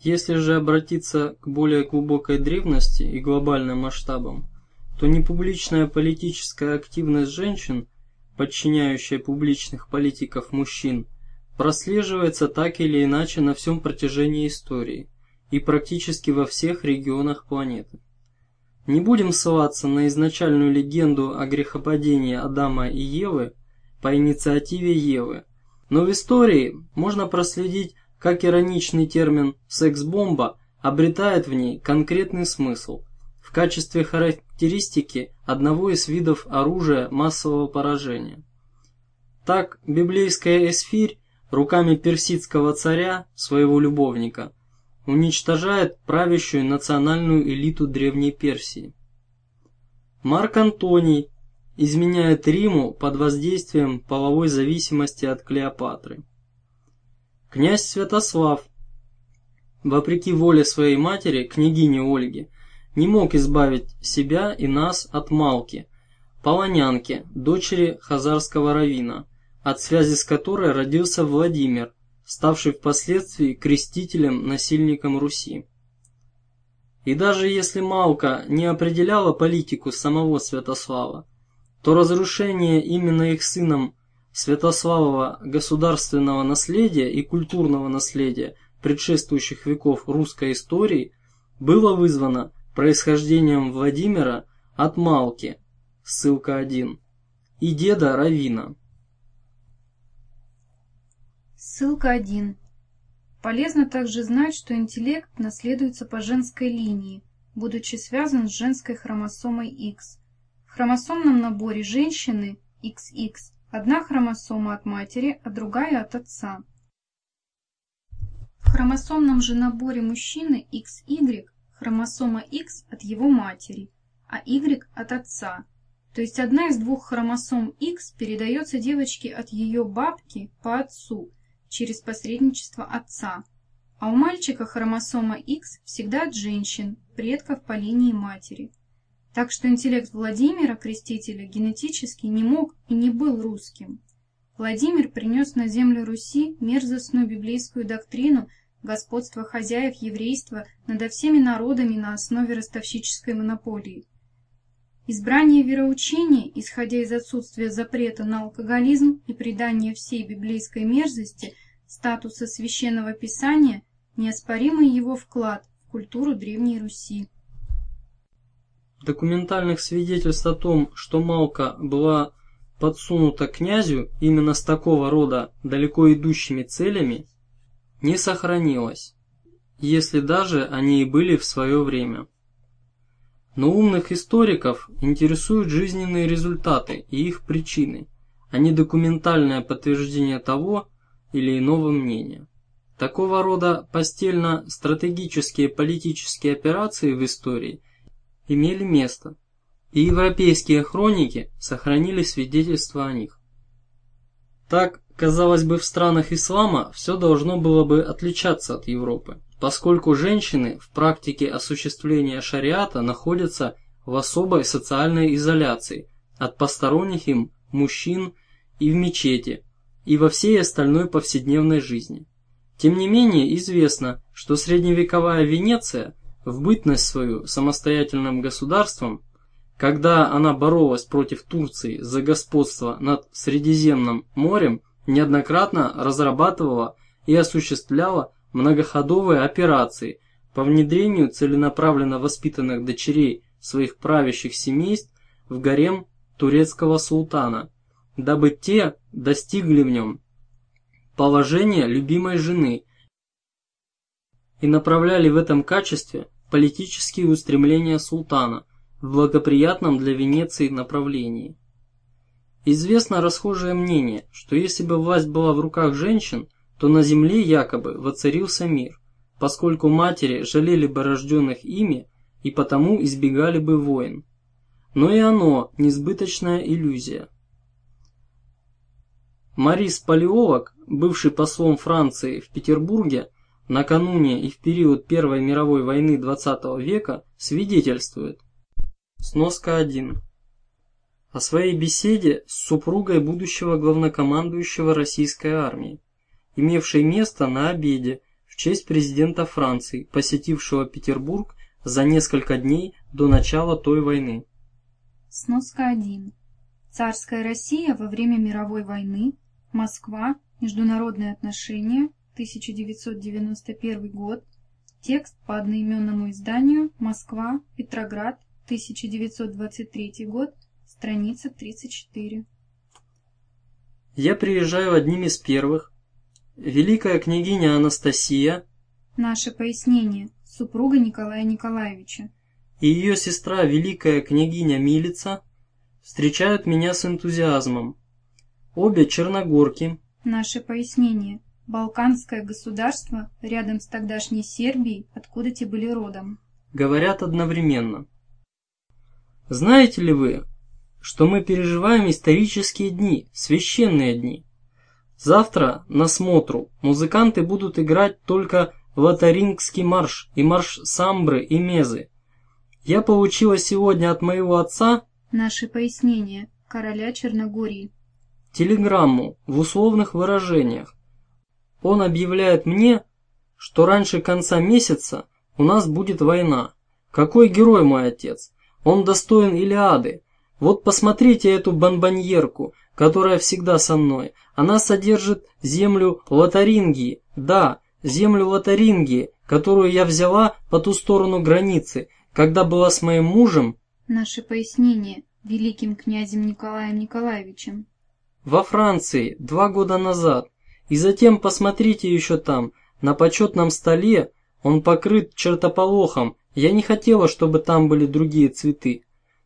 Если же обратиться к более глубокой древности и глобальным масштабам, то непубличная политическая активность женщин, подчиняющая публичных политиков мужчин, прослеживается так или иначе на всем протяжении истории и практически во всех регионах планеты. Не будем ссылаться на изначальную легенду о грехопадении Адама и Евы по инициативе Евы, но в истории можно проследить, как ироничный термин «секс-бомба» обретает в ней конкретный смысл в качестве характеристики одного из видов оружия массового поражения. Так, библейская эсфирь руками персидского царя, своего любовника, уничтожает правящую национальную элиту Древней Персии. Марк Антоний изменяет Риму под воздействием половой зависимости от Клеопатры. Князь Святослав, вопреки воле своей матери, княгини Ольги, не мог избавить себя и нас от Малки, полонянки, дочери хазарского равина, от связи с которой родился Владимир, ставший впоследствии крестителем-насильником Руси. И даже если Малка не определяла политику самого Святослава, то разрушение именно их сыном Святославова государственного наследия и культурного наследия предшествующих веков русской истории было вызвано происхождением Владимира от Малки, ссылка 1, и деда Равина. Ссылка 1. Полезно также знать, что интеллект наследуется по женской линии, будучи связан с женской хромосомой X – хромосомном наборе женщины XX одна хромосома от матери, а другая от отца. В хромосомном же наборе мужчины XY хромосома X от его матери, а Y от отца. То есть одна из двух хромосом X передается девочке от ее бабки по отцу через посредничество отца, а у мальчика хромосома X всегда от женщин, предков по линии матери. Так что интеллект Владимира Крестителя генетически не мог и не был русским. Владимир принес на землю Руси мерзостную библейскую доктрину господства хозяев еврейства над всеми народами на основе ростовщической монополии. Избрание вероучения, исходя из отсутствия запрета на алкоголизм и придание всей библейской мерзости статуса священного писания, неоспоримый его вклад в культуру Древней Руси. Документальных свидетельств о том, что Малка была подсунута князю именно с такого рода далеко идущими целями, не сохранилось, если даже они и были в свое время. Но умных историков интересуют жизненные результаты и их причины, а не документальное подтверждение того или иного мнения. Такого рода постельно-стратегические политические операции в истории имели место, и европейские хроники сохранили свидетельства о них. Так, казалось бы, в странах ислама все должно было бы отличаться от Европы, поскольку женщины в практике осуществления шариата находятся в особой социальной изоляции от посторонних им мужчин и в мечети, и во всей остальной повседневной жизни. Тем не менее известно, что средневековая Венеция – в бытность свою самостоятельным государством, когда она боролась против Турции за господство над Средиземным морем, неоднократно разрабатывала и осуществляла многоходовые операции по внедрению целенаправленно воспитанных дочерей своих правящих семейств в гарем турецкого султана, дабы те достигли в нем положения любимой жены и направляли в этом качестве политические устремления султана в благоприятном для Венеции направлении. Известно расхожее мнение, что если бы власть была в руках женщин, то на земле якобы воцарился мир, поскольку матери жалели бы рожденных ими и потому избегали бы войн. Но и оно несбыточная иллюзия. Марис Палеолог, бывший послом Франции в Петербурге, накануне и в период Первой мировой войны XX века свидетельствует. Сноска 1. О своей беседе с супругой будущего главнокомандующего российской армии, имевшей место на обеде в честь президента Франции, посетившего Петербург за несколько дней до начала той войны. Сноска 1. Царская Россия во время мировой войны. Москва. Международные отношения. 1991 год. Текст по одноименному изданию. Москва. Петроград. 1923 год. Страница 34. Я приезжаю одним из первых. Великая княгиня Анастасия. Наше пояснение. Супруга Николая Николаевича. И ее сестра, великая княгиня Милица, встречают меня с энтузиазмом. Обе черногорки. Наше пояснение. Балканское государство рядом с тогдашней Сербией, откуда те были родом. Говорят одновременно. Знаете ли вы, что мы переживаем исторические дни, священные дни? Завтра на смотру музыканты будут играть только Лотарингский марш и марш самбры и мезы. Я получила сегодня от моего отца Наши пояснения. Короля Черногории. телеграмму в условных выражениях. Он объявляет мне, что раньше конца месяца у нас будет война. Какой герой мой отец! Он достоин Илиады. Вот посмотрите эту бомбоньерку, которая всегда со мной. Она содержит землю Лотарингии. Да, землю Лотарингии, которую я взяла по ту сторону границы, когда была с моим мужем Наше пояснение. Великим князем Николаем Николаевичем. во Франции два года назад. И затем посмотрите еще там, на почетном столе, он покрыт чертополохом. Я не хотела, чтобы там были другие цветы.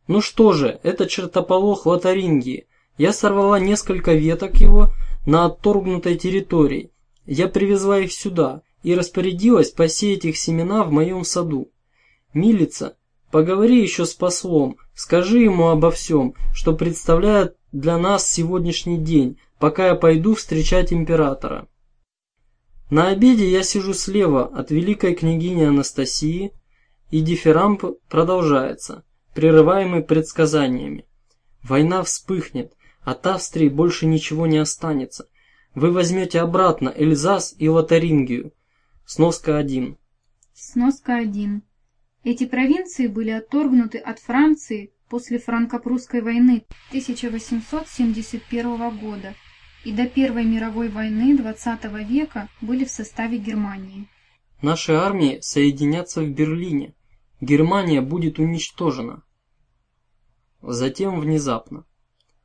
Ну что же, это чертополох Лотарингии. Я сорвала несколько веток его на отторгнутой территории. Я привезла их сюда и распорядилась посеять их семена в моем саду. Милица, поговори еще с послом, скажи ему обо всем, что представляет для нас сегодняшний день, пока я пойду встречать императора. На обеде я сижу слева от великой княгини Анастасии, и дифирамб продолжается, прерываемый предсказаниями. Война вспыхнет, от Австрии больше ничего не останется. Вы возьмете обратно Эльзас и Лотарингию. Сноска 1. Сноска 1. Эти провинции были отторгнуты от Франции после франко-прусской войны 1871 года и до Первой мировой войны XX века были в составе Германии. Наши армии соединятся в Берлине. Германия будет уничтожена. Затем внезапно.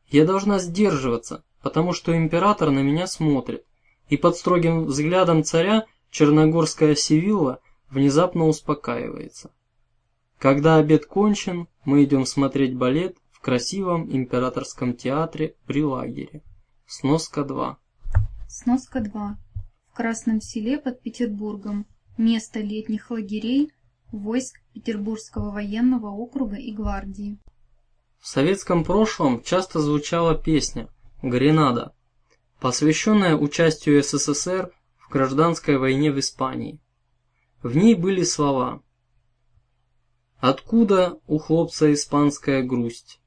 Я должна сдерживаться, потому что император на меня смотрит, и под строгим взглядом царя черногорская Севилла внезапно успокаивается. Когда обед кончен, мы идем смотреть балет в красивом императорском театре при лагере. Сноска 2. Сноска 2. В Красном селе под Петербургом. Место летних лагерей войск Петербургского военного округа и гвардии. В советском прошлом часто звучала песня «Гренада», посвященная участию СССР в гражданской войне в Испании. В ней были слова «Откуда у хлопца испанская грусть?»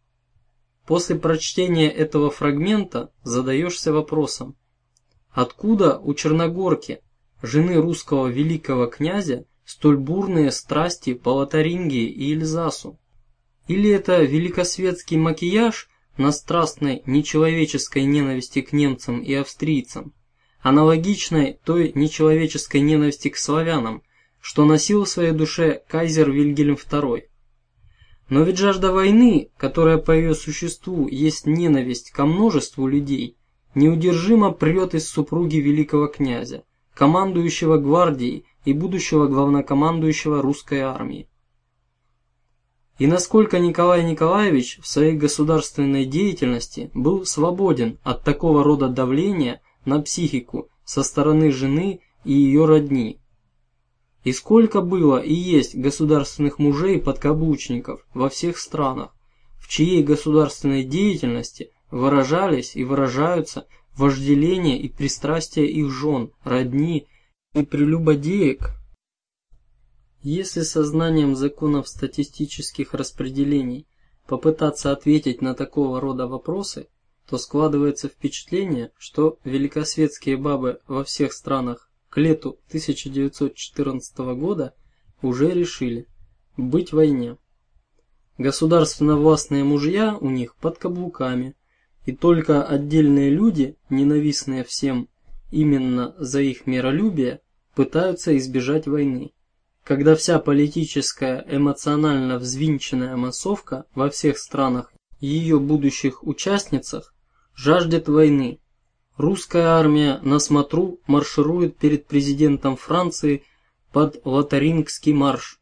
После прочтения этого фрагмента задаешься вопросом, откуда у Черногорки, жены русского великого князя, столь бурные страсти по Лотарингии и Эльзасу? Или это великосветский макияж на страстной нечеловеческой ненависти к немцам и австрийцам, аналогичной той нечеловеческой ненависти к славянам, что носил в своей душе кайзер Вильгельм II? Но ведь жажда войны, которая по ее существу есть ненависть ко множеству людей, неудержимо прет из супруги великого князя, командующего гвардией и будущего главнокомандующего русской армии. И насколько Николай Николаевич в своей государственной деятельности был свободен от такого рода давления на психику со стороны жены и ее родни. И сколько было и есть государственных мужей-подкаблучников во всех странах, в чьей государственной деятельности выражались и выражаются вожделение и пристрастие их жен, родни и прелюбодеек. Если сознанием законов статистических распределений попытаться ответить на такого рода вопросы, то складывается впечатление, что великосветские бабы во всех странах к лету 1914 года уже решили быть в войне. Государственно-властные мужья у них под каблуками, и только отдельные люди, ненавистные всем именно за их миролюбие, пытаются избежать войны. Когда вся политическая, эмоционально взвинченная массовка во всех странах и ее будущих участницах жаждет войны. Русская армия на смотру марширует перед президентом Франции под Лотарингский марш.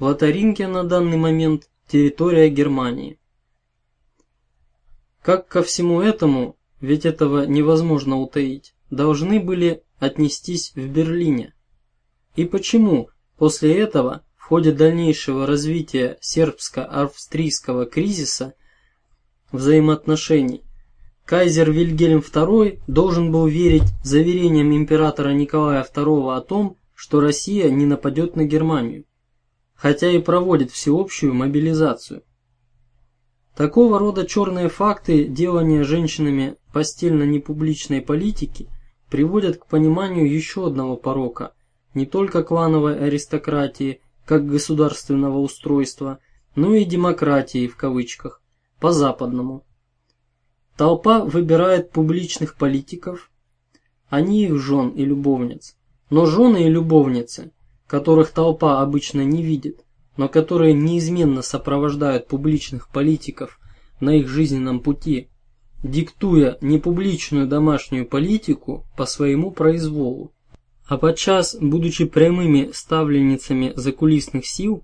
Лотаринги на данный момент территория Германии. Как ко всему этому, ведь этого невозможно утаить, должны были отнестись в Берлине. И почему после этого в ходе дальнейшего развития сербско-австрийского кризиса взаимоотношений кайзер Вильгельм II должен был верить заверениям императора Николая II о том, что Россия не нападет на Германию хотя и проводит всеобщую мобилизацию. Такого рода черные факты делания женщинами постельно-непубличной политики приводят к пониманию еще одного порока не только клановой аристократии как государственного устройства, но и демократии в кавычках по-западному. Толпа выбирает публичных политиков, не их жен и любовниц. Но жены и любовницы которых толпа обычно не видит, но которые неизменно сопровождают публичных политиков на их жизненном пути, диктуя непубличную домашнюю политику по своему произволу, а подчас, будучи прямыми ставленницами закулисных сил,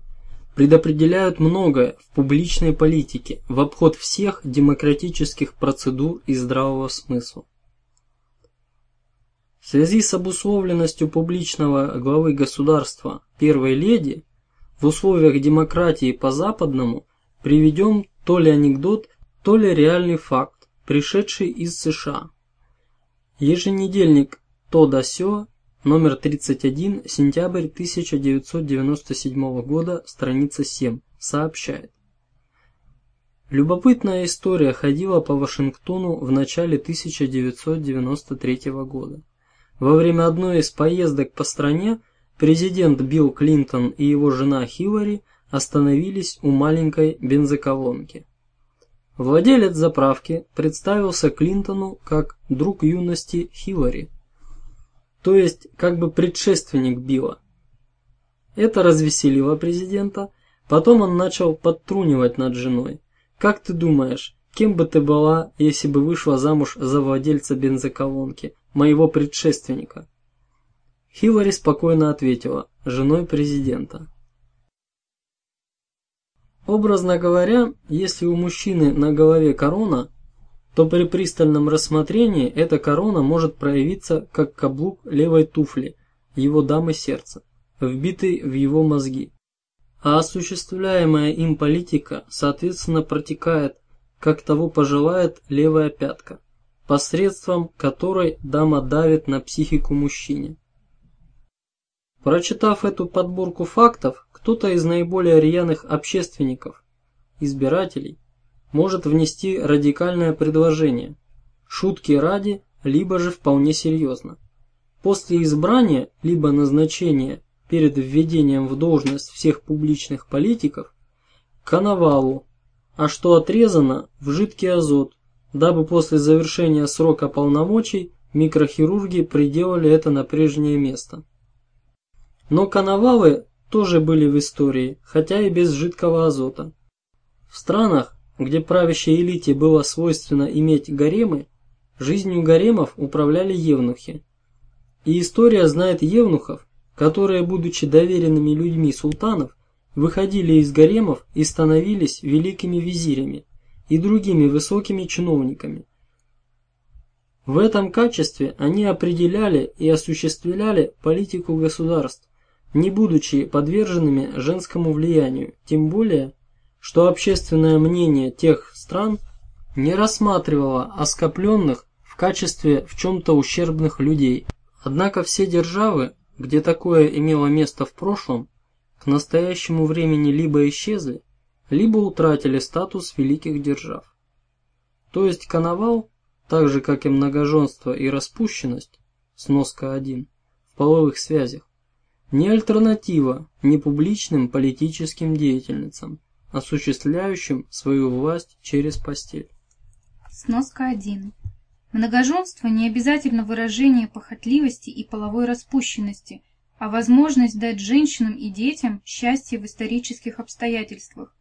предопределяют многое в публичной политике в обход всех демократических процедур и здравого смысла. В связи с обусловленностью публичного главы государства первой леди в условиях демократии по-западному приведем то ли анекдот, то ли реальный факт, пришедший из США. Еженедельник «То да сё», номер 31, сентябрь 1997 года, страница 7, сообщает. Любопытная история ходила по Вашингтону в начале 1993 года. Во время одной из поездок по стране президент Билл Клинтон и его жена Хиллари остановились у маленькой бензоколонки. Владелец заправки представился Клинтону как друг юности Хиллари, то есть как бы предшественник Билла. Это развеселило президента. Потом он начал подтрунивать над женой. Как ты думаешь, кем бы ты была, если бы вышла замуж за владельца бензоколонки? моего предшественника. Хиллари спокойно ответила: женой президента. Образно говоря, если у мужчины на голове корона, то при пристальном рассмотрении эта корона может проявиться как каблук левой туфли его дамы сердца, вбитый в его мозги. А осуществляемая им политика, соответственно, протекает, как того пожелает левая пятка посредством которой дама давит на психику мужчине. Прочитав эту подборку фактов, кто-то из наиболее рьяных общественников, избирателей, может внести радикальное предложение, шутки ради, либо же вполне серьезно. После избрания либо назначения перед введением в должность всех публичных политиков коновалу, а что отрезано в жидкий азот дабы после завершения срока полномочий микрохирурги приделали это на прежнее место. Но коновалы тоже были в истории, хотя и без жидкого азота. В странах, где правящей элите было свойственно иметь гаремы, жизнью гаремов управляли евнухи. И история знает евнухов, которые, будучи доверенными людьми султанов, выходили из гаремов и становились великими визирями и другими высокими чиновниками. В этом качестве они определяли и осуществляли политику государств, не будучи подверженными женскому влиянию, тем более, что общественное мнение тех стран не рассматривало оскопленных в качестве в чем-то ущербных людей. Однако все державы, где такое имело место в прошлом, к настоящему времени либо исчезли, либо утратили статус великих держав. То есть коновал, так же как и многоженство и распущенность, сноска 1, в половых связях, не альтернатива непубличным политическим деятельницам, осуществляющим свою власть через постель. Сноска 1. Многоженство не обязательно выражение похотливости и половой распущенности, а возможность дать женщинам и детям счастье в исторических обстоятельствах,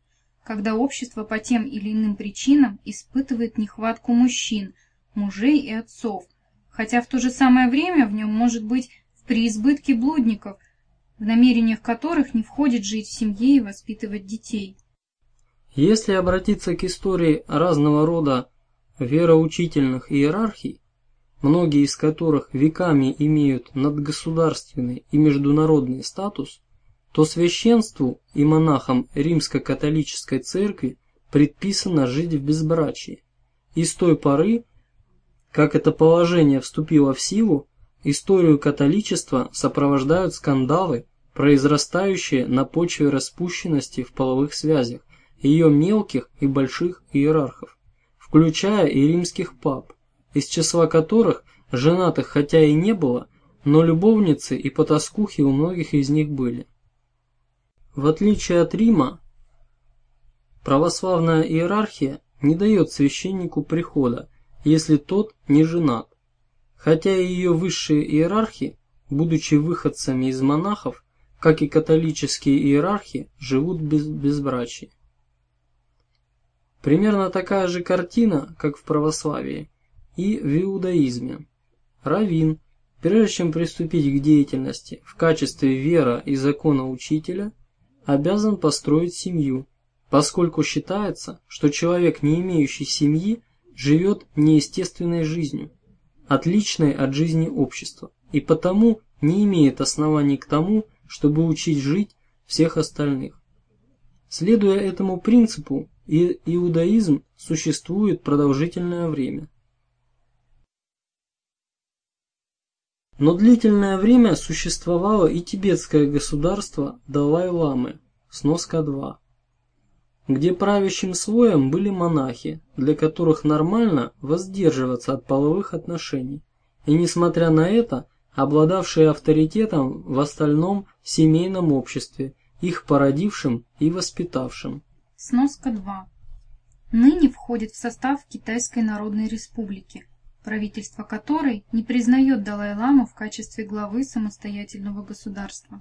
когда общество по тем или иным причинам испытывает нехватку мужчин, мужей и отцов, хотя в то же самое время в нем может быть в преизбытке блудников, в намерениях которых не входит жить в семье и воспитывать детей. Если обратиться к истории разного рода вероучительных иерархий, многие из которых веками имеют надгосударственный и международный статус, то священству и монахам римско-католической церкви предписано жить в безбрачии. И с той поры, как это положение вступило в силу, историю католичества сопровождают скандалы, произрастающие на почве распущенности в половых связях ее мелких и больших иерархов, включая и римских пап, из числа которых женатых хотя и не было, но любовницы и потаскухи у многих из них были. В отличие от Рима, православная иерархия не дает священнику прихода, если тот не женат, хотя и ее высшие иерархи, будучи выходцами из монахов, как и католические иерархи, живут без безбрачия. Примерно такая же картина, как в православии и в иудаизме. Равин, прежде чем приступить к деятельности в качестве вера и закона учителя, обязан построить семью, поскольку считается, что человек, не имеющий семьи, живет неестественной жизнью, отличной от жизни общества, и потому не имеет оснований к тому, чтобы учить жить всех остальных. Следуя этому принципу, и иудаизм существует продолжительное время. Но длительное время существовало и тибетское государство Далай-ламы, сноска 2, где правящим слоем были монахи, для которых нормально воздерживаться от половых отношений, и несмотря на это, обладавшие авторитетом в остальном семейном обществе, их породившим и воспитавшим. Сноска 2. Ныне входит в состав Китайской Народной Республики, правительство которой не признает Далай-ламу в качестве главы самостоятельного государства.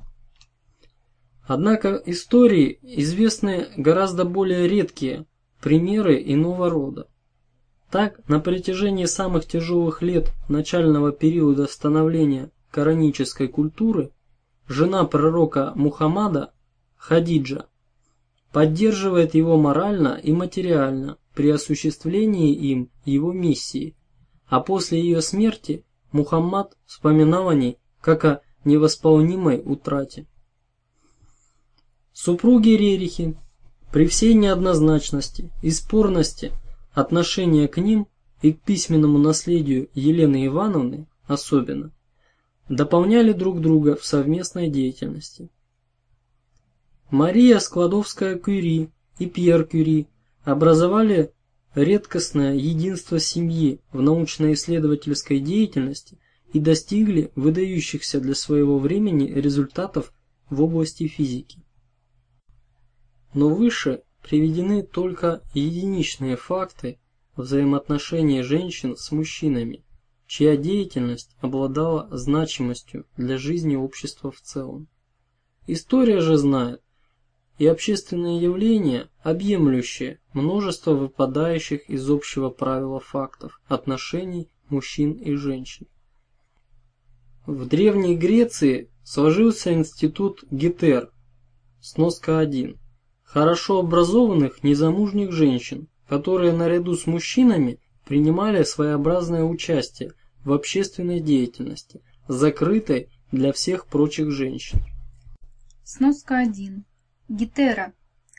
Однако истории известны гораздо более редкие примеры иного рода. Так, на протяжении самых тяжелых лет начального периода становления коранической культуры жена пророка Мухаммада Хадиджа поддерживает его морально и материально при осуществлении им его миссии, а после ее смерти Мухаммад вспоминал о ней как о невосполнимой утрате. Супруги Рерихи при всей неоднозначности и спорности отношения к ним и к письменному наследию Елены Ивановны особенно дополняли друг друга в совместной деятельности. Мария Складовская-Кюри и Пьер Кюри образовали редкостное единство семьи в научно-исследовательской деятельности и достигли выдающихся для своего времени результатов в области физики. Но выше приведены только единичные факты взаимоотношений женщин с мужчинами, чья деятельность обладала значимостью для жизни общества в целом. История же знает, и общественные явления, объемлющие множество выпадающих из общего правила фактов отношений мужчин и женщин. В Древней Греции сложился институт Гетер, сноска 1, хорошо образованных незамужних женщин, которые наряду с мужчинами принимали своеобразное участие в общественной деятельности, закрытой для всех прочих женщин. Сноска 1. Гетера,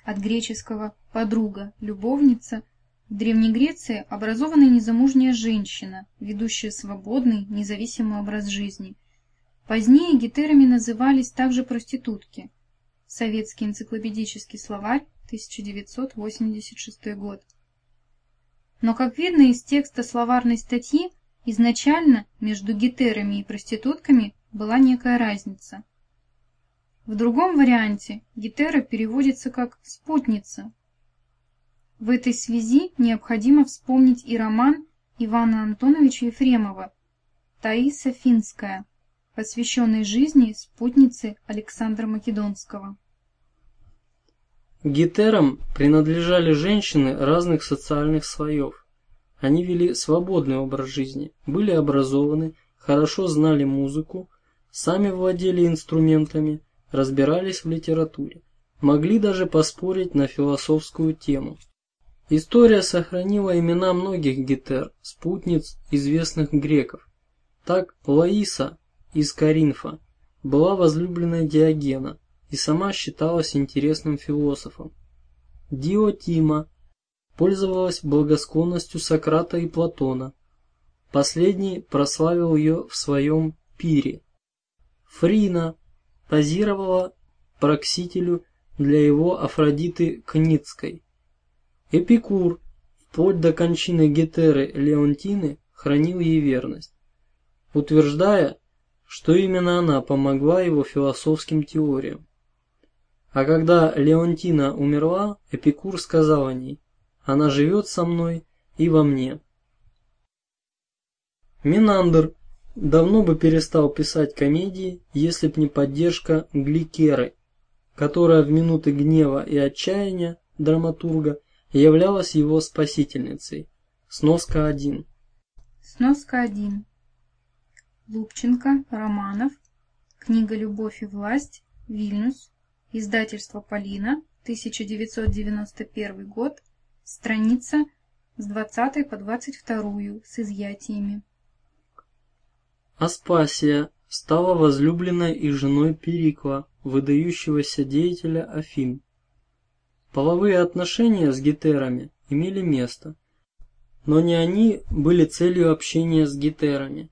от греческого «подруга», «любовница», в Древней Греции образованная незамужняя женщина, ведущая свободный, независимый образ жизни. Позднее гетерами назывались также проститутки. Советский энциклопедический словарь, 1986 год. Но, как видно из текста словарной статьи, изначально между гетерами и проститутками была некая разница. В другом варианте Гетера переводится как «спутница». В этой связи необходимо вспомнить и роман Ивана Антоновича Ефремова «Таиса Финская», посвященный жизни спутницы Александра Македонского. Гетерам принадлежали женщины разных социальных слоев. Они вели свободный образ жизни, были образованы, хорошо знали музыку, сами владели инструментами, разбирались в литературе, могли даже поспорить на философскую тему. История сохранила имена многих гетер, спутниц известных греков. Так Лаиса из Каринфа была возлюбленной Диогена, и сама считалась интересным философом. Диотима пользовалась благосклонностью Сократа и Платона. Последний прославил ее в своем пире. Фрина позировала Проксителю для его Афродиты Кницкой. Эпикур вплоть до кончины Гетеры Леонтины хранил ей верность, утверждая, что именно она помогла его философским теориям. А когда Леонтина умерла, Эпикур сказал о ней: "Она живет со мной и во мне". Минандр давно бы перестал писать комедии, если б не поддержка Гликеры, которая в минуты гнева и отчаяния драматурга являлась его спасительницей. Сноска 1. Сноска 1. Лубченко, Романов. Книга «Любовь и власть», Вильнюс, Издательство Полина, 1991 год, страница с 20 по 22 с изъятиями. Аспасия стала возлюбленной и женой Перикла, выдающегося деятеля Афин. Половые отношения с гетерами имели место, но не они были целью общения с гетерами,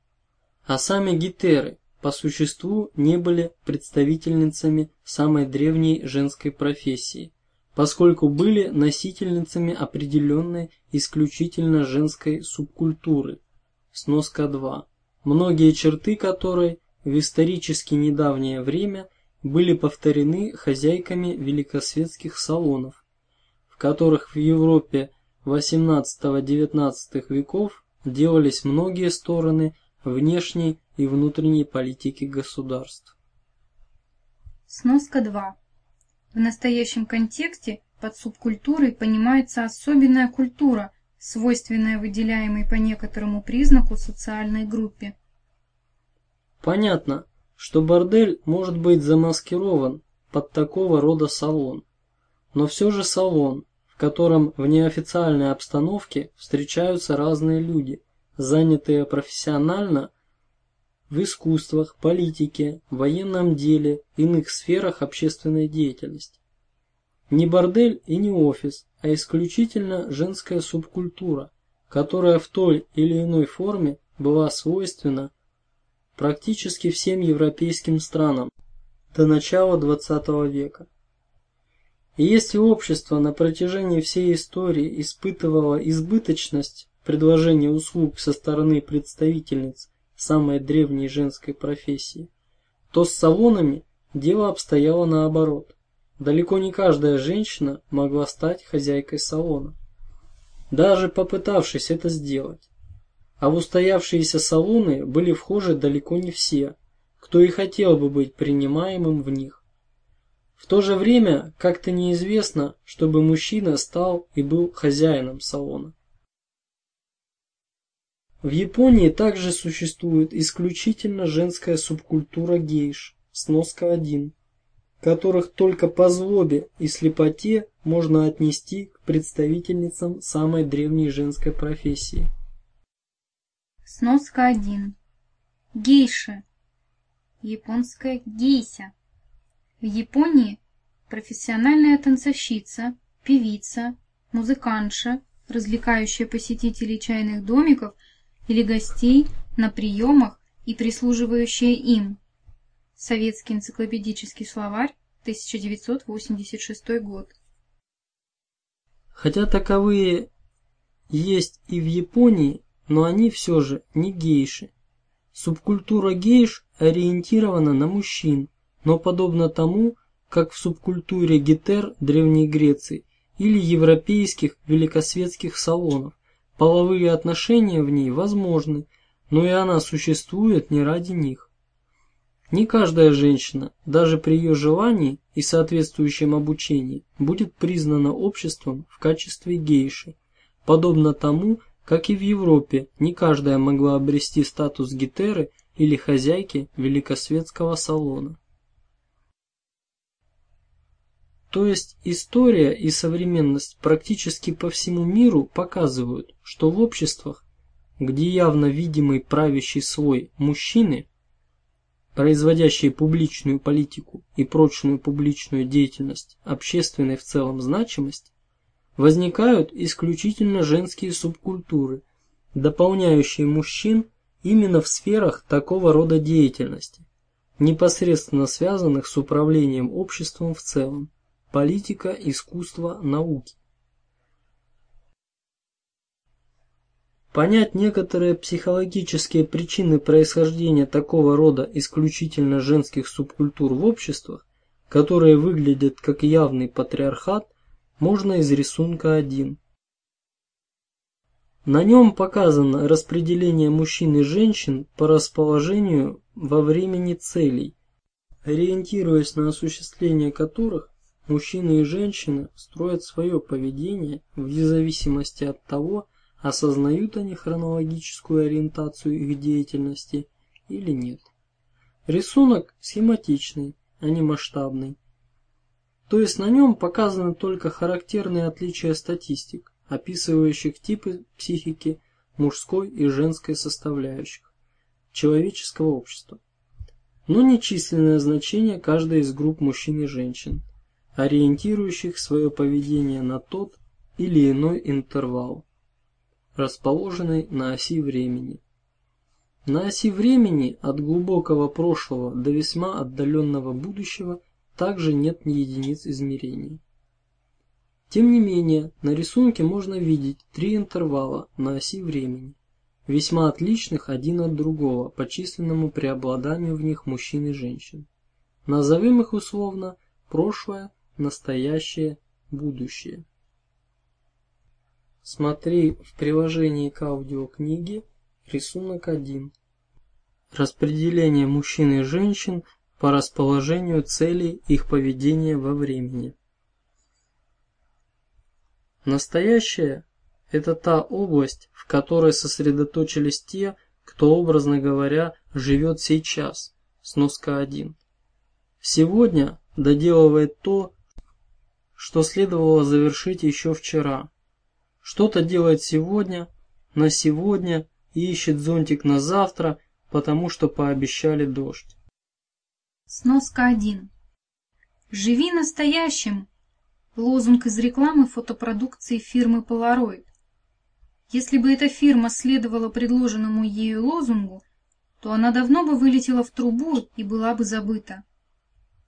а сами гетеры по существу не были представительницами самой древней женской профессии, поскольку были носительницами определенной исключительно женской субкультуры. Сноска 2. Многие черты которой в исторически недавнее время были повторены хозяйками великосветских салонов, в которых в Европе XVIII-XIX веков делались многие стороны внешней и внутренней политики государств. Сноска 2. В настоящем контексте под субкультурой понимается особенная культура, свойственная выделяемой по некоторому признаку социальной группе. Понятно, что бордель может быть замаскирован под такого рода салон, но все же салон, в котором в неофициальной обстановке встречаются разные люди, занятые профессионально в искусствах, политике, военном деле, иных сферах общественной деятельности. Не бордель и не офис, а исключительно женская субкультура, которая в той или иной форме была свойственна практически всем европейским странам до начала XX века. И если общество на протяжении всей истории испытывало избыточность предложения услуг со стороны представительниц самой древней женской профессии, то с салонами дело обстояло наоборот. Далеко не каждая женщина могла стать хозяйкой салона, даже попытавшись это сделать. А в устоявшиеся салоны были вхожи далеко не все, кто и хотел бы быть принимаемым в них. В то же время как-то неизвестно, чтобы мужчина стал и был хозяином салона. В Японии также существует исключительно женская субкультура гейш, сноска 1, которых только по злобе и слепоте можно отнести к представительницам самой древней женской профессии. Сноска 1. Гейши. Японская гейся. В Японии профессиональная танцовщица, певица, музыкантша, развлекающая посетителей чайных домиков – или гостей на приемах и прислуживающие им. Советский энциклопедический словарь, 1986 год. Хотя таковые есть и в Японии, но они все же не гейши. Субкультура гейш ориентирована на мужчин, но подобно тому, как в субкультуре гетер Древней Греции или европейских великосветских салонов, половые отношения в ней возможны, но и она существует не ради них. Не каждая женщина, даже при ее желании и соответствующем обучении, будет признана обществом в качестве гейши, подобно тому, как и в Европе не каждая могла обрести статус гетеры или хозяйки великосветского салона. То есть история и современность практически по всему миру показывают, что в обществах, где явно видимый правящий слой мужчины, производящие публичную политику и прочную публичную деятельность общественной в целом значимости, возникают исключительно женские субкультуры, дополняющие мужчин именно в сферах такого рода деятельности, непосредственно связанных с управлением обществом в целом, политика, искусство, науки. Понять некоторые психологические причины происхождения такого рода исключительно женских субкультур в обществах, которые выглядят как явный патриархат, можно из рисунка 1. На нем показано распределение мужчин и женщин по расположению во времени целей, ориентируясь на осуществление которых мужчины и женщины строят свое поведение вне зависимости от того, осознают они хронологическую ориентацию их деятельности или нет. Рисунок схематичный, а не масштабный. То есть на нем показаны только характерные отличия статистик, описывающих типы психики мужской и женской составляющих человеческого общества, но не численное значение каждой из групп мужчин и женщин, ориентирующих свое поведение на тот или иной интервал расположенный на оси времени. На оси времени от глубокого прошлого до весьма отдаленного будущего также нет ни единиц измерения. Тем не менее, на рисунке можно видеть три интервала на оси времени, весьма отличных один от другого по численному преобладанию в них мужчин и женщин. Назовем их условно прошлое, настоящее, будущее. Смотри в приложении к аудиокниге рисунок 1. Распределение мужчин и женщин по расположению целей их поведения во времени. Настоящее – это та область, в которой сосредоточились те, кто, образно говоря, живет сейчас. Сноска 1. Сегодня доделывает то, что следовало завершить еще вчера. Что-то делает сегодня, на сегодня и ищет зонтик на завтра, потому что пообещали дождь. Сноска 1. Живи настоящим. Лозунг из рекламы фотопродукции фирмы Polaroid. Если бы эта фирма следовала предложенному ею лозунгу, то она давно бы вылетела в трубу и была бы забыта.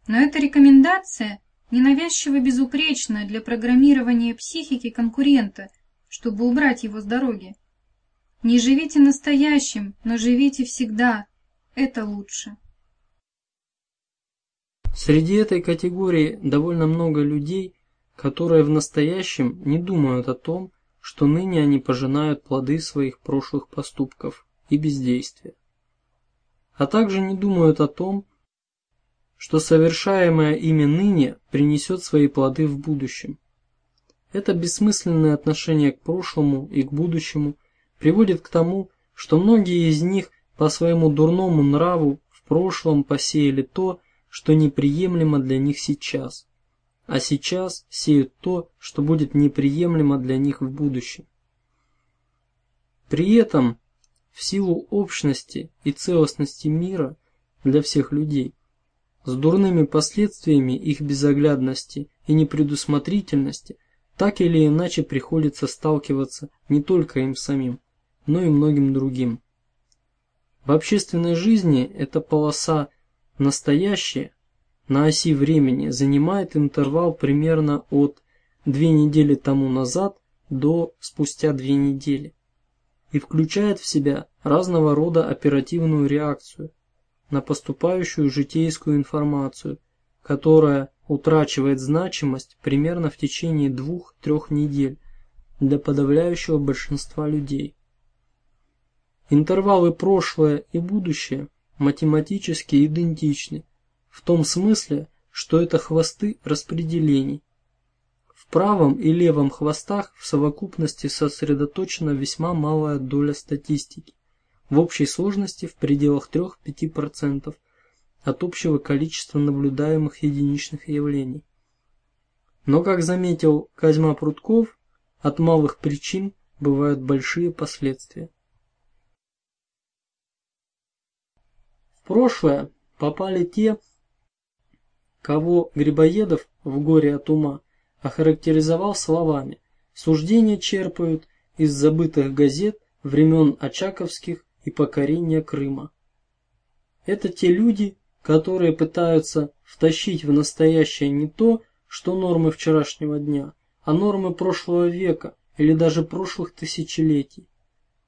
Но эта рекомендация ненавязчиво безупречна для программирования психики конкурента – чтобы убрать его с дороги. Не живите настоящим, но живите всегда. Это лучше. Среди этой категории довольно много людей, которые в настоящем не думают о том, что ныне они пожинают плоды своих прошлых поступков и бездействия. А также не думают о том, что совершаемое ими ныне принесет свои плоды в будущем. Это бессмысленное отношение к прошлому и к будущему приводит к тому, что многие из них по своему дурному нраву в прошлом посеяли то, что неприемлемо для них сейчас, а сейчас сеют то, что будет неприемлемо для них в будущем. При этом, в силу общности и целостности мира для всех людей, с дурными последствиями их безоглядности и непредусмотрительности – так или иначе приходится сталкиваться не только им самим, но и многим другим. В общественной жизни эта полоса настоящая на оси времени занимает интервал примерно от две недели тому назад до спустя две недели. и включает в себя разного рода оперативную реакцию на поступающую житейскую информацию, которая утрачивает значимость примерно в течение двух-трех недель для подавляющего большинства людей. Интервалы прошлое и будущее математически идентичны, в том смысле, что это хвосты распределений. В правом и левом хвостах в совокупности сосредоточена весьма малая доля статистики, в общей сложности в пределах 3-5% от общего количества наблюдаемых единичных явлений. Но, как заметил Козьма Прутков, от малых причин бывают большие последствия. В прошлое попали те, кого Грибоедов в «Горе от ума» охарактеризовал словами «суждения черпают из забытых газет времен Очаковских и покорения Крыма». Это те люди, которые пытаются втащить в настоящее не то, что нормы вчерашнего дня, а нормы прошлого века или даже прошлых тысячелетий.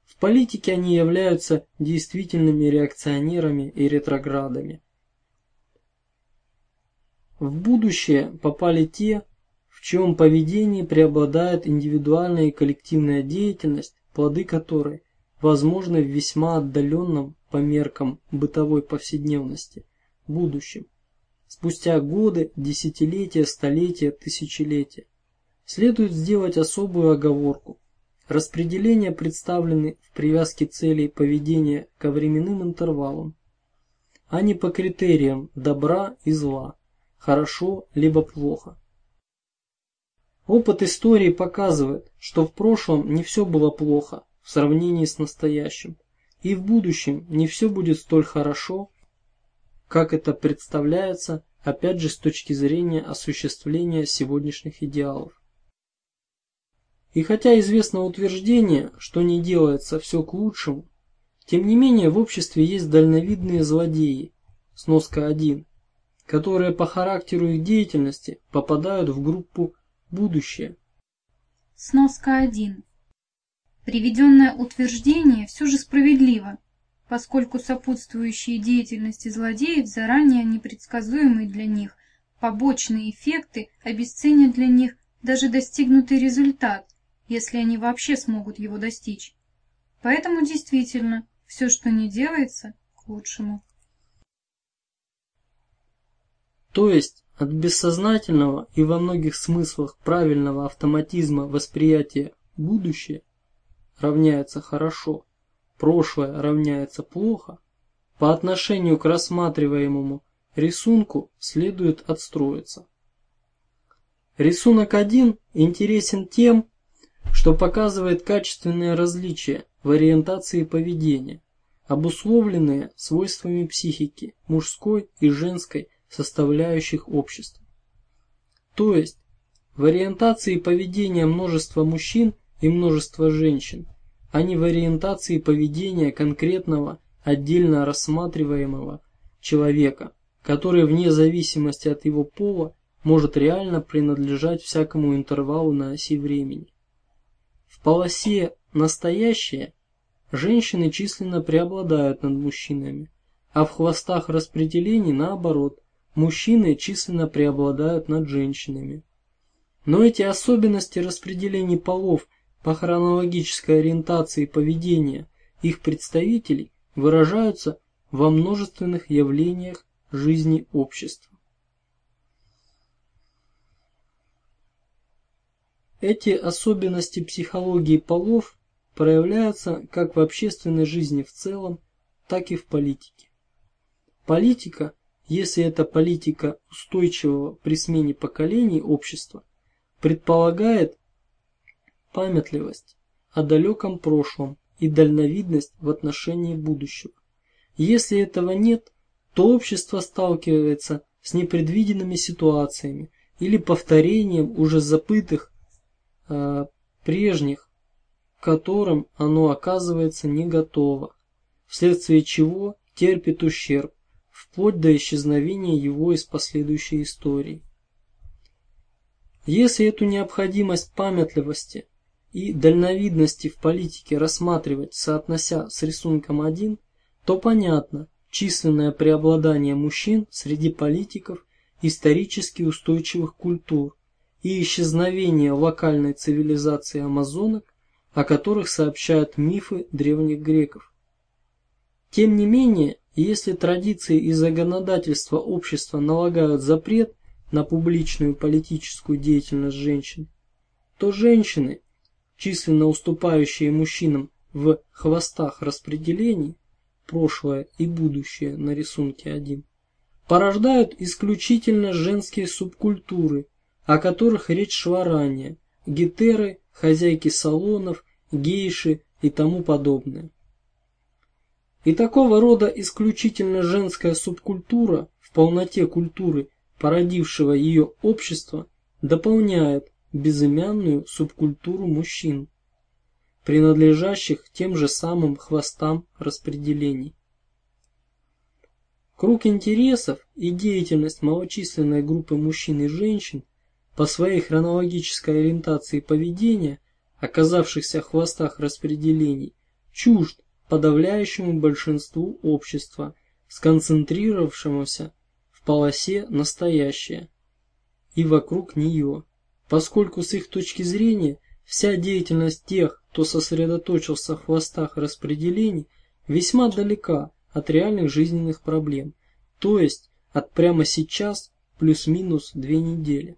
В политике они являются действительными реакционерами и ретроградами. В будущее попали те, в чьем поведении преобладает индивидуальная и коллективная деятельность, плоды которой возможны в весьма отдаленном по меркам бытовой повседневности будущем, спустя годы, десятилетия, столетия, тысячелетия. Следует сделать особую оговорку. Распределения представлены в привязке целей поведения ко временным интервалам, а не по критериям добра и зла, хорошо либо плохо. Опыт истории показывает, что в прошлом не все было плохо в сравнении с настоящим, и в будущем не все будет столь хорошо, как это представляется, опять же с точки зрения осуществления сегодняшних идеалов. И хотя известно утверждение, что не делается все к лучшему, тем не менее в обществе есть дальновидные злодеи, сноска 1, которые по характеру их деятельности попадают в группу будущее. Сноска 1. Приведенное утверждение все же справедливо, поскольку сопутствующие деятельности злодеев заранее непредсказуемые для них, побочные эффекты обесценят для них даже достигнутый результат, если они вообще смогут его достичь. Поэтому действительно, все, что не делается, к лучшему. То есть от бессознательного и во многих смыслах правильного автоматизма восприятия будущее равняется хорошо, прошлое равняется плохо, по отношению к рассматриваемому рисунку следует отстроиться. Рисунок 1 интересен тем, что показывает качественные различия в ориентации поведения, обусловленные свойствами психики мужской и женской составляющих общества. То есть в ориентации поведения множества мужчин и множества женщин, а не в ориентации поведения конкретного отдельно рассматриваемого человека, который вне зависимости от его пола может реально принадлежать всякому интервалу на оси времени. В полосе «настоящее» женщины численно преобладают над мужчинами, а в хвостах распределений наоборот, мужчины численно преобладают над женщинами. Но эти особенности распределений полов по хронологической ориентации поведения их представителей выражаются во множественных явлениях жизни общества. Эти особенности психологии полов проявляются как в общественной жизни в целом, так и в политике. Политика если эта политика устойчивого при смене поколений общества предполагает памятливость о далеком прошлом и дальновидность в отношении будущего. Если этого нет, то общество сталкивается с непредвиденными ситуациями или повторением уже забытых э, прежних, к которым оно оказывается не готово, вследствие чего терпит ущерб вплоть до исчезновения его из последующей истории. Если эту необходимость памятливости и дальновидности в политике рассматривать, соотнося с рисунком 1, то понятно численное преобладание мужчин среди политиков исторически устойчивых культур и исчезновение локальной цивилизации амазонок, о которых сообщают мифы древних греков. Тем не менее, если традиции и законодательство общества налагают запрет на публичную политическую деятельность женщин, то женщины, численно уступающие мужчинам в хвостах распределений, прошлое и будущее на рисунке 1, порождают исключительно женские субкультуры, о которых речь шла ранее: гетеры, хозяйки салонов, гейши и тому подобное. И такого рода исключительно женская субкультура в полноте культуры, породившего ее общества, дополняет безымянную субкультуру мужчин, принадлежащих тем же самым хвостам распределений. Круг интересов и деятельность малочисленной группы мужчин и женщин по своей хронологической ориентации поведения, оказавшихся в хвостах распределений, чужд подавляющему большинству общества, сконцентрировавшемуся в полосе настоящее и вокруг нее, поскольку с их точки зрения вся деятельность тех, кто сосредоточился в хвостах распределений, весьма далека от реальных жизненных проблем, то есть от прямо сейчас плюс-минус две недели.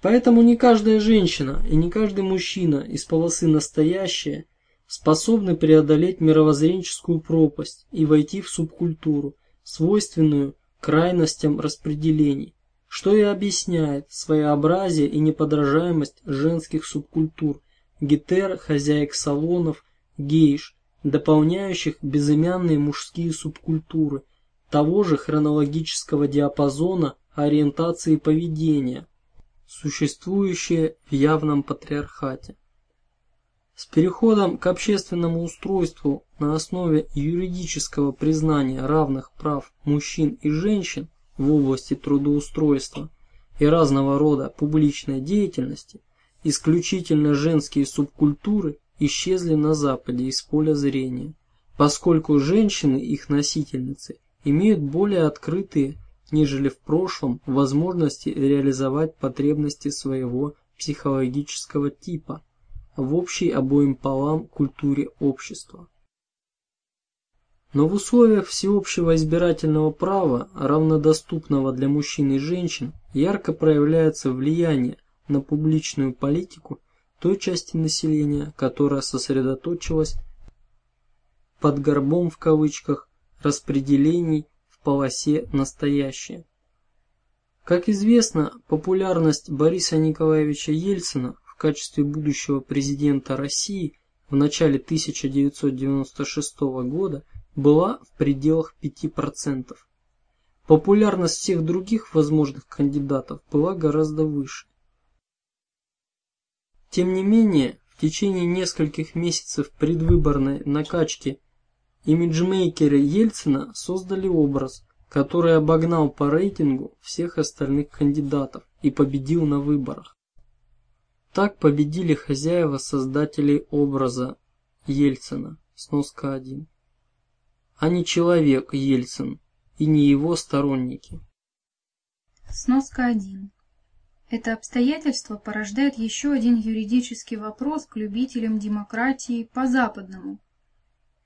Поэтому не каждая женщина и не каждый мужчина из полосы настоящее способны преодолеть мировоззренческую пропасть и войти в субкультуру, свойственную крайностям распределений, что и объясняет своеобразие и неподражаемость женских субкультур гетер, хозяек салонов, гейш, дополняющих безымянные мужские субкультуры того же хронологического диапазона ориентации поведения, существующие в явном патриархате. С переходом к общественному устройству на основе юридического признания равных прав мужчин и женщин в области трудоустройства и разного рода публичной деятельности, исключительно женские субкультуры исчезли на Западе из поля зрения, поскольку женщины, их носительницы, имеют более открытые, нежели в прошлом, возможности реализовать потребности своего психологического типа в общей обоим полам культуре общества. Но в условиях всеобщего избирательного права, равнодоступного для мужчин и женщин, ярко проявляется влияние на публичную политику той части населения, которая сосредоточилась под горбом в кавычках распределений в полосе настоящее. Как известно, популярность Бориса Николаевича Ельцина в качестве будущего президента России в начале 1996 года была в пределах 5%. Популярность всех других возможных кандидатов была гораздо выше. Тем не менее, в течение нескольких месяцев предвыборной накачки имиджмейкеры Ельцина создали образ, который обогнал по рейтингу всех остальных кандидатов и победил на выборах. Так победили хозяева создателей образа Ельцина. Сноска 1 а не человек Ельцин и не его сторонники. Сноска 1. Это обстоятельство порождает еще один юридический вопрос к любителям демократии по-западному.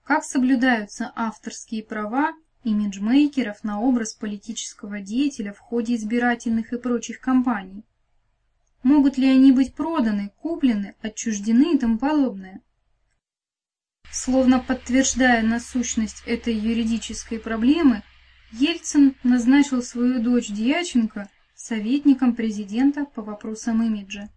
Как соблюдаются авторские права имиджмейкеров на образ политического деятеля в ходе избирательных и прочих кампаний? Могут ли они быть проданы, куплены, отчуждены и тому подобное? Словно подтверждая насущность этой юридической проблемы, Ельцин назначил свою дочь Дьяченко советником президента по вопросам имиджа.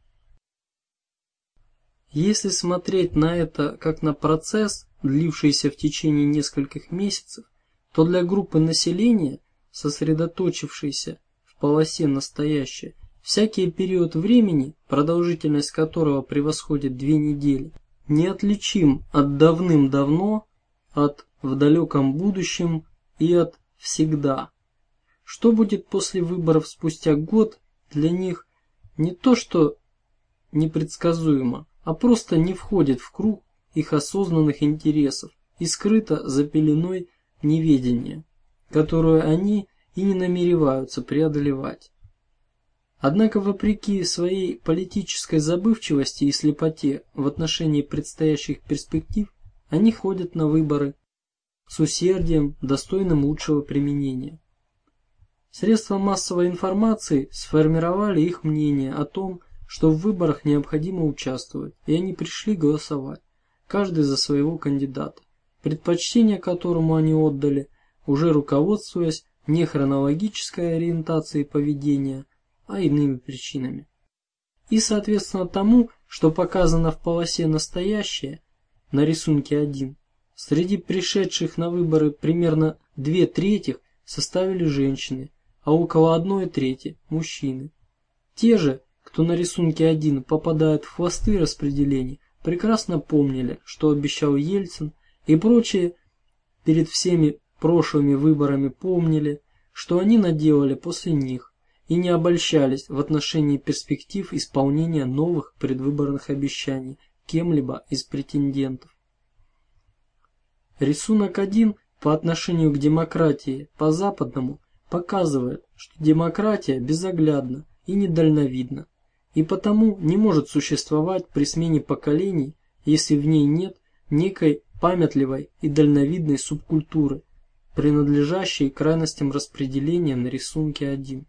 Если смотреть на это как на процесс, длившийся в течение нескольких месяцев, то для группы населения, сосредоточившейся в полосе настоящее, всякий период времени, продолжительность которого превосходит две недели, неотличим от давным-давно, от в далеком будущем и от всегда. Что будет после выборов спустя год, для них не то что непредсказуемо, а просто не входит в круг их осознанных интересов и скрыто за пеленой неведения, которую они и не намереваются преодолевать. Однако, вопреки своей политической забывчивости и слепоте в отношении предстоящих перспектив, они ходят на выборы с усердием, достойным лучшего применения. Средства массовой информации сформировали их мнение о том, что в выборах необходимо участвовать, и они пришли голосовать, каждый за своего кандидата, предпочтение которому они отдали, уже руководствуясь не хронологической ориентацией поведения, а иными причинами. И соответственно тому, что показано в полосе настоящее на рисунке 1, среди пришедших на выборы примерно две трети составили женщины, а около одной трети мужчины. Те же, кто на рисунке 1 попадает в хвосты распределений, прекрасно помнили, что обещал Ельцин, и прочие перед всеми прошлыми выборами помнили, что они наделали после них, и не обольщались в отношении перспектив исполнения новых предвыборных обещаний кем-либо из претендентов. Рисунок 1 по отношению к демократии по-западному показывает, что демократия безоглядна и недальновидна, и потому не может существовать при смене поколений, если в ней нет некой памятливой и дальновидной субкультуры, принадлежащей крайностям распределения на рисунке 1,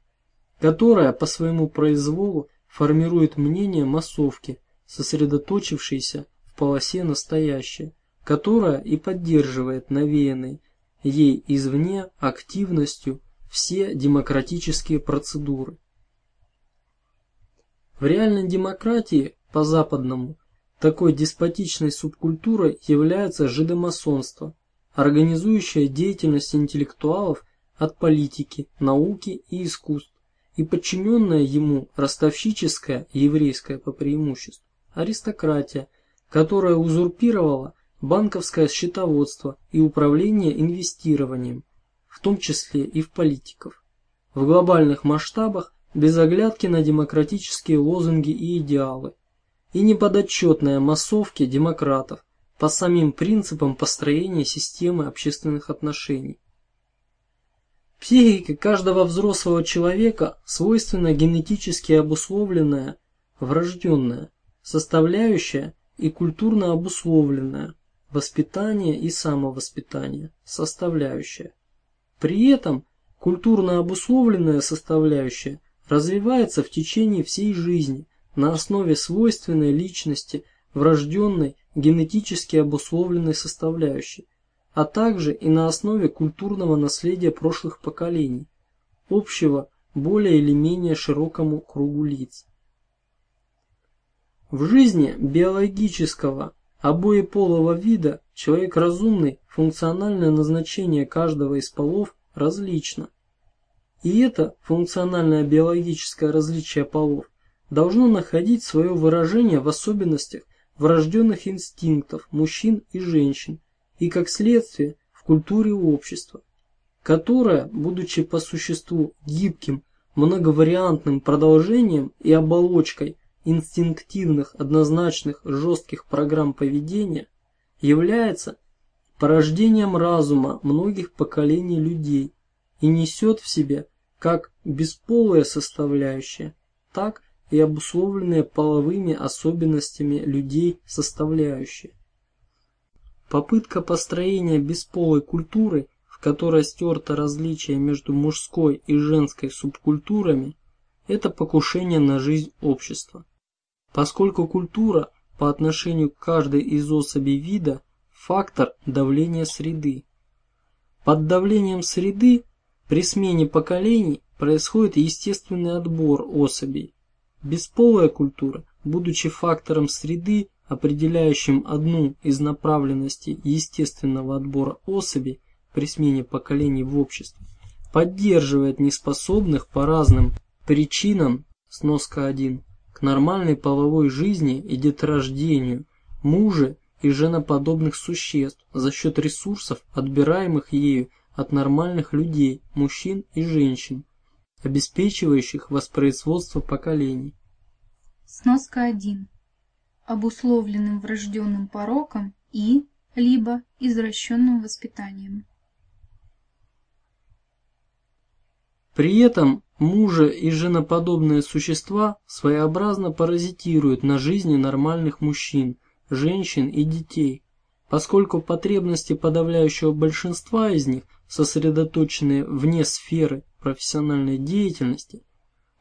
которая по своему произволу формирует мнение массовки, сосредоточившейся в полосе настоящее, которая и поддерживает навеянной ей извне активностью все демократические процедуры. В реальной демократии по-западному такой деспотичной субкультурой является жидомасонство, организующее деятельность интеллектуалов от политики, науки и искусств, и подчиненная ему ростовщическая, еврейская по преимуществу, аристократия, которая узурпировала банковское счетоводство и управление инвестированием, в том числе и в политиков. В глобальных масштабах без оглядки на демократические лозунги и идеалы, и неподотчетная массовке демократов по самим принципам построения системы общественных отношений. Психике каждого взрослого человека свойственна генетически обусловленная, врожденная, составляющая и культурно обусловленная, воспитание и самовоспитание, составляющая. При этом культурно обусловленная составляющая развивается в течение всей жизни на основе свойственной личности врожденной генетически обусловленной составляющей, а также и на основе культурного наследия прошлых поколений, общего более или менее широкому кругу лиц. В жизни биологического обоеполого вида человек разумный, функциональное назначение каждого из полов различно. И это функциональное биологическое различие полов должно находить свое выражение в особенностях врожденных инстинктов мужчин и женщин и, как следствие, в культуре общества, которая, будучи по существу гибким, многовариантным продолжением и оболочкой инстинктивных, однозначных, жестких программ поведения, является порождением разума многих поколений людей и несет в себе как бесполая составляющая, так и обусловленные половыми особенностями людей составляющие. Попытка построения бесполой культуры, в которой стерто различие между мужской и женской субкультурами, это покушение на жизнь общества. Поскольку культура по отношению к каждой из особей вида фактор давления среды. Под давлением среды при смене поколений происходит естественный отбор особей, Бесполая культура, будучи фактором среды, определяющим одну из направленностей естественного отбора особей при смене поколений в обществе, поддерживает неспособных по разным причинам сноска 1 к нормальной половой жизни и деторождению мужа и женоподобных существ за счет ресурсов, отбираемых ею от нормальных людей, мужчин и женщин, обеспечивающих воспроизводство поколений. Сноска 1. Обусловленным врожденным пороком и либо извращенным воспитанием. При этом мужа и женоподобные существа своеобразно паразитируют на жизни нормальных мужчин, женщин и детей, поскольку потребности подавляющего большинства из них сосредоточены вне сферы профессиональной деятельности,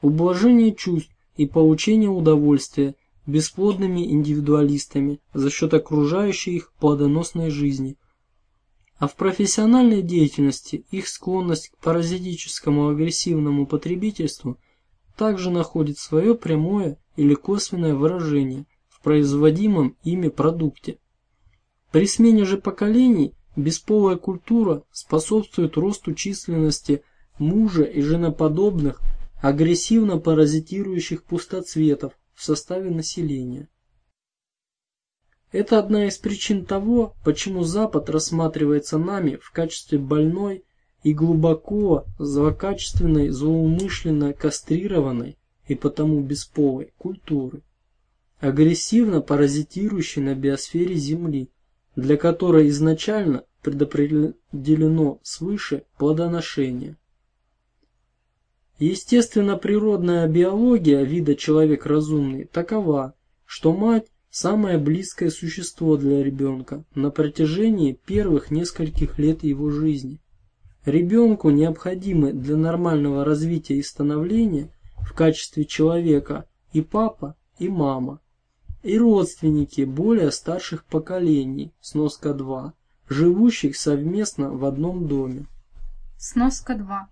ублажение чувств и получение удовольствия бесплодными индивидуалистами за счет окружающей их плодоносной жизни. А в профессиональной деятельности их склонность к паразитическому агрессивному потребительству также находит свое прямое или косвенное выражение в производимом ими продукте. При смене же поколений бесполая культура способствует росту численности мужа и женоподобных агрессивно паразитирующих пустоцветов в составе населения. Это одна из причин того, почему Запад рассматривается нами в качестве больной и глубоко злокачественной, злоумышленно кастрированной и потому бесполой культуры, агрессивно паразитирующей на биосфере Земли, для которой изначально предопределено свыше плодоношение. Естественно, природная биология вида человек разумный такова, что мать – самое близкое существо для ребенка на протяжении первых нескольких лет его жизни. Ребенку необходимы для нормального развития и становления в качестве человека и папа, и мама, и родственники более старших поколений, сноска 2, живущих совместно в одном доме. Сноска 2.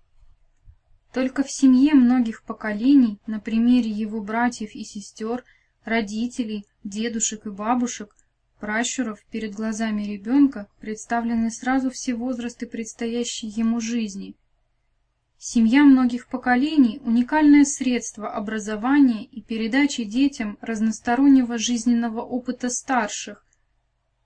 Только в семье многих поколений, на примере его братьев и сестер, родителей, дедушек и бабушек, пращуров, перед глазами ребенка представлены сразу все возрасты предстоящей ему жизни. Семья многих поколений – уникальное средство образования и передачи детям разностороннего жизненного опыта старших,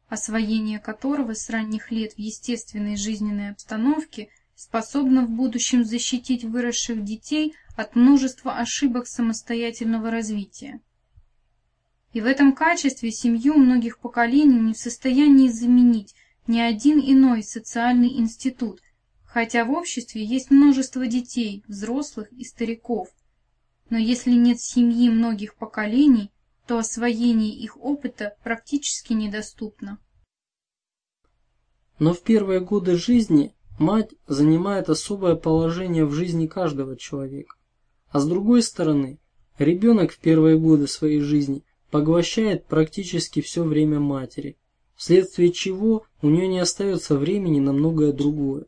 освоение которого с ранних лет в естественной жизненной обстановке – способна в будущем защитить выросших детей от множества ошибок самостоятельного развития. И в этом качестве семью многих поколений не в состоянии заменить ни один иной социальный институт, хотя в обществе есть множество детей, взрослых и стариков. Но если нет семьи многих поколений, то освоение их опыта практически недоступно. Но в первые годы жизни Мать занимает особое положение в жизни каждого человека. А с другой стороны, ребенок в первые годы своей жизни поглощает практически все время матери, вследствие чего у нее не остается времени на многое другое.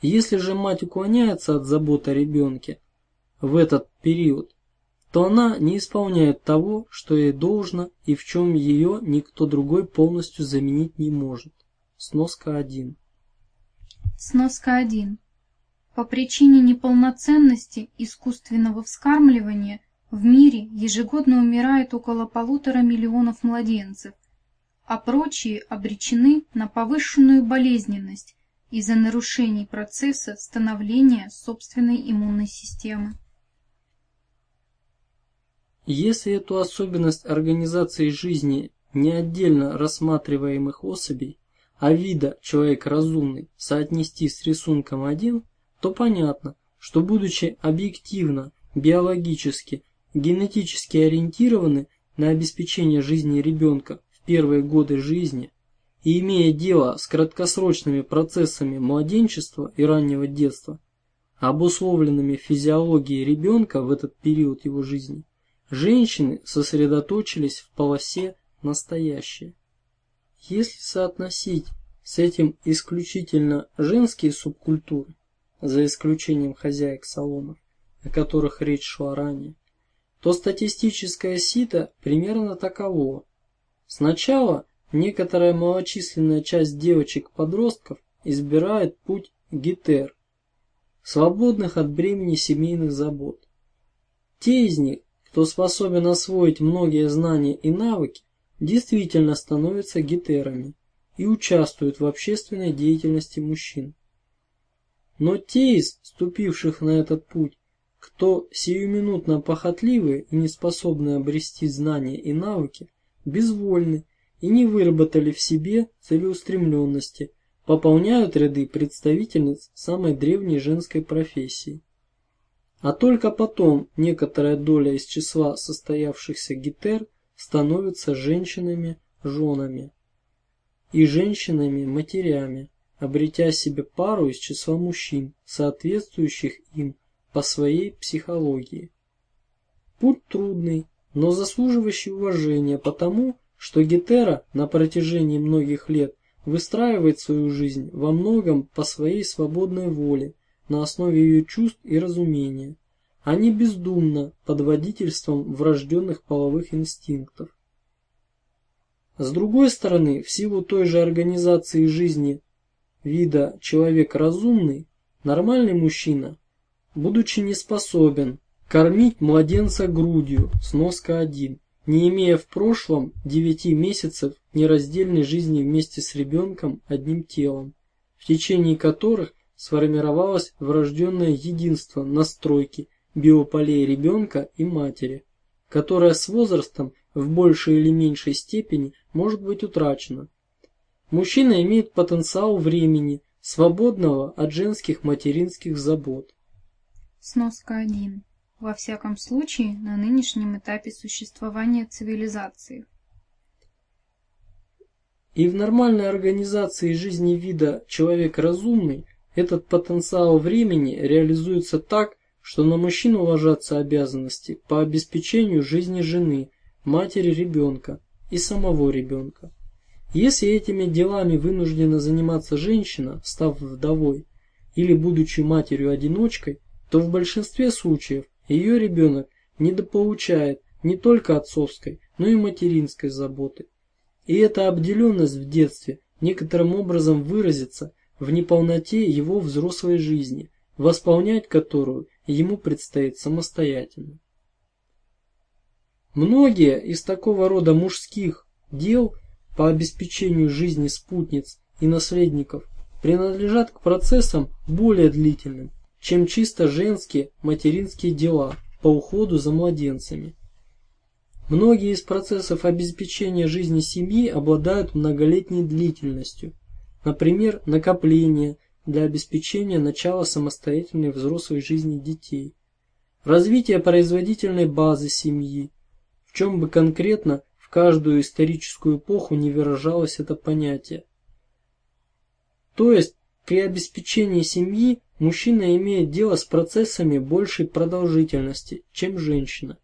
Если же мать уклоняется от заботы о ребенке в этот период, то она не исполняет того, что ей должно и в чем ее никто другой полностью заменить не может. Сноска 1. Сноска 1. По причине неполноценности искусственного вскармливания в мире ежегодно умирает около полутора миллионов младенцев, а прочие обречены на повышенную болезненность из-за нарушений процесса становления собственной иммунной системы. Если эту особенность организации жизни не отдельно рассматриваемых особей, а вида человек разумный соотнести с рисунком 1, то понятно, что будучи объективно, биологически, генетически ориентированы на обеспечение жизни ребенка в первые годы жизни и имея дело с краткосрочными процессами младенчества и раннего детства, обусловленными физиологией ребенка в этот период его жизни, женщины сосредоточились в полосе настоящее. Если соотносить с этим исключительно женские субкультуры, за исключением хозяек салонов, о которых речь шла ранее, то статистическое сито примерно таково. Сначала некоторая малочисленная часть девочек-подростков избирает путь гетер, свободных от бремени семейных забот. Те из них, кто способен освоить многие знания и навыки, действительно становятся гетерами и участвуют в общественной деятельности мужчин. Но те из ступивших на этот путь, кто сиюминутно похотливые и не способны обрести знания и навыки, безвольны и не выработали в себе целеустремленности, пополняют ряды представительниц самой древней женской профессии. А только потом некоторая доля из числа состоявшихся гетер становится женщинами-женами и женщинами-матерями, обретя себе пару из числа мужчин, соответствующих им по своей психологии. Путь трудный, но заслуживающий уважения потому, что Гетера на протяжении многих лет выстраивает свою жизнь во многом по своей свободной воле, на основе ее чувств и разумения, а не бездумно под водительством врожденных половых инстинктов. С другой стороны, в силу той же организации жизни вида человек разумный, нормальный мужчина, будучи не способен кормить младенца грудью, сноска 1, не имея в прошлом 9 месяцев нераздельной жизни вместе с ребенком одним телом, в течение которых сформировалось врожденное единство настройки биополей ребенка и матери, которое с возрастом в большей или меньшей степени может быть утрачено. Мужчина имеет потенциал времени, свободного от женских материнских забот. Сноска 1. Во всяком случае, на нынешнем этапе существования цивилизации. И в нормальной организации жизни вида человек разумный этот потенциал времени реализуется так, что на мужчину ложатся обязанности по обеспечению жизни жены, матери ребенка и самого ребенка. Если этими делами вынуждена заниматься женщина, став вдовой, или будучи матерью-одиночкой, то в большинстве случаев ее ребенок недополучает не только отцовской, но и материнской заботы. И эта обделенность в детстве некоторым образом выразится в неполноте его взрослой жизни, восполнять которую ему предстоит самостоятельно. Многие из такого рода мужских дел по обеспечению жизни спутниц и наследников принадлежат к процессам более длительным, чем чисто женские материнские дела по уходу за младенцами. Многие из процессов обеспечения жизни семьи обладают многолетней длительностью, Например, накопление для обеспечения начала самостоятельной взрослой жизни детей. Развитие производительной базы семьи, в чем бы конкретно в каждую историческую эпоху не выражалось это понятие. То есть при обеспечении семьи мужчина имеет дело с процессами большей продолжительности, чем женщина.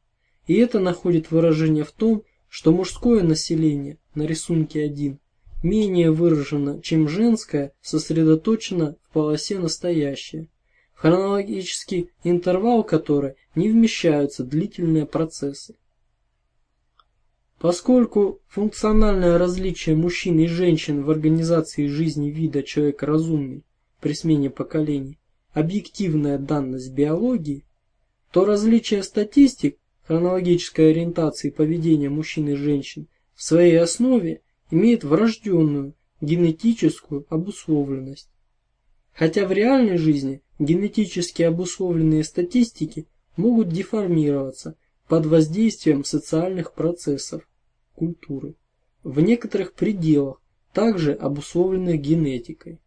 И это находит выражение в том, что мужское население на рисунке 1 менее выражено, чем женское, сосредоточено в полосе настоящее, хронологический интервал которой не вмещаются длительные процессы. Поскольку функциональное различие мужчин и женщин в организации жизни вида человека разумный при смене поколений объективная данность биологии, то различие статистик хронологической ориентации поведения мужчин и женщин в своей основе имеет врожденную генетическую обусловленность. Хотя в реальной жизни генетически обусловленные статистики могут деформироваться под воздействием социальных процессов культуры в некоторых пределах, также обусловленных генетикой.